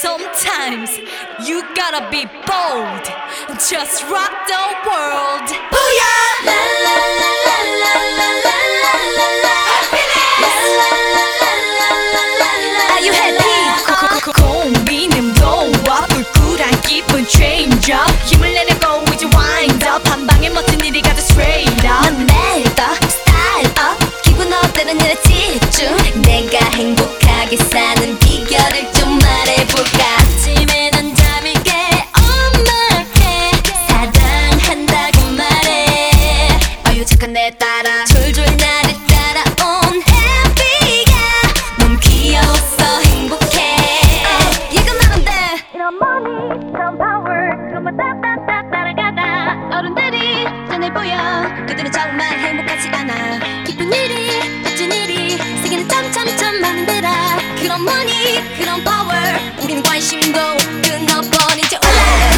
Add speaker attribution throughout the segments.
Speaker 1: Sometimes you gotta be bold. Just rock the world. Booyah! La, la, la. 내 따라. 줄줄 나를 따라온 해피가 너무 귀여웠어 행복해. 어, 얘가 나는데
Speaker 2: 이런
Speaker 1: 머니 이런 파워 그만
Speaker 2: 따따따 따라가다. 어른들이 전에 보여.
Speaker 1: 그들은 정말 행복하지 않아. 기쁜 일이 좋은 일이. 세계는 점점점 많은데라 그런 머니 그런 파워 우리는 관심도 끊어버리지 올라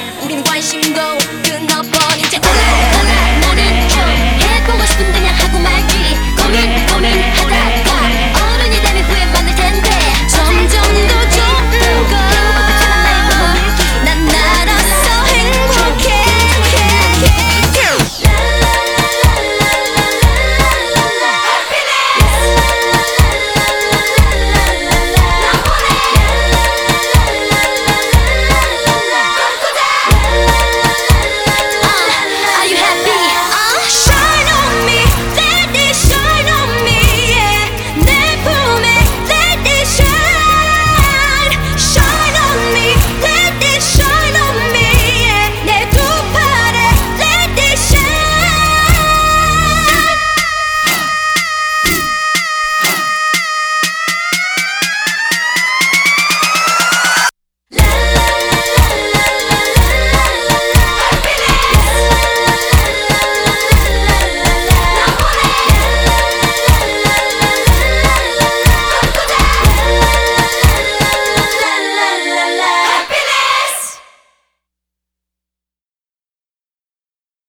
Speaker 1: Đừng.